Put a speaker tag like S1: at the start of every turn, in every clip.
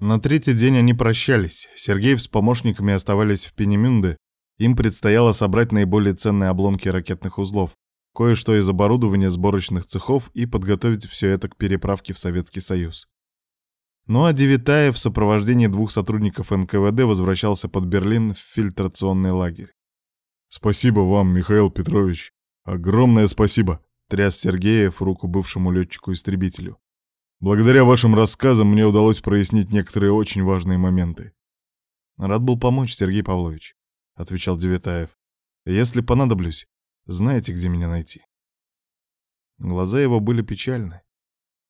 S1: На третий день они прощались. Сергеев с помощниками оставались в Пенемюнде. Им предстояло собрать наиболее ценные обломки ракетных узлов, кое-что из оборудования сборочных цехов и подготовить все это к переправке в Советский Союз. Ну а Девитаев в сопровождении двух сотрудников НКВД возвращался под Берлин в фильтрационный лагерь. «Спасибо вам, Михаил Петрович. Огромное спасибо!» — тряс Сергеев руку бывшему летчику-истребителю. Благодаря вашим рассказам мне удалось прояснить некоторые очень важные моменты. Рад был помочь, Сергей Павлович, отвечал Девятаев. Если понадоблюсь, знаете, где меня найти. Глаза его были печальны.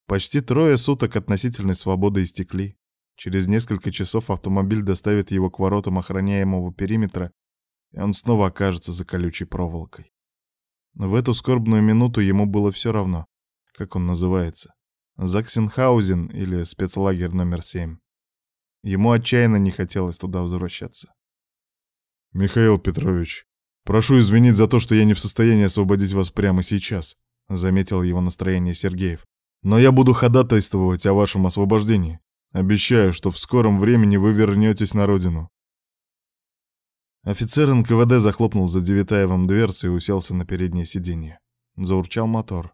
S1: Почти трое суток относительной свободы истекли. Через несколько часов автомобиль доставит его к воротам охраняемого периметра, и он снова окажется за колючей проволокой. В эту скорбную минуту ему было все равно, как он называется. Заксенхаузен или спецлагерь номер 7. Ему отчаянно не хотелось туда возвращаться. «Михаил Петрович, прошу извинить за то, что я не в состоянии освободить вас прямо сейчас», заметил его настроение Сергеев. «Но я буду ходатайствовать о вашем освобождении. Обещаю, что в скором времени вы вернетесь на родину». Офицер НКВД захлопнул за Девятаевым дверцу и уселся на переднее сиденье. Заурчал мотор.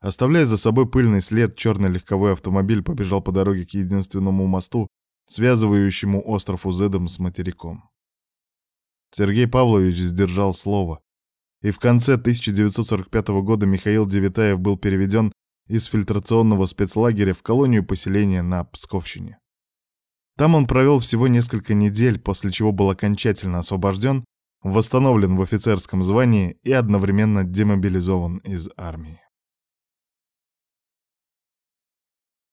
S1: Оставляя за собой пыльный след, черный легковой автомобиль побежал по дороге к единственному мосту, связывающему остров Узедом с материком. Сергей Павлович сдержал слово, и в конце 1945 года Михаил Девитаев был переведен из фильтрационного спецлагеря в колонию поселения на Псковщине. Там он провел всего несколько недель, после чего был окончательно освобожден, восстановлен в офицерском звании и одновременно демобилизован из армии.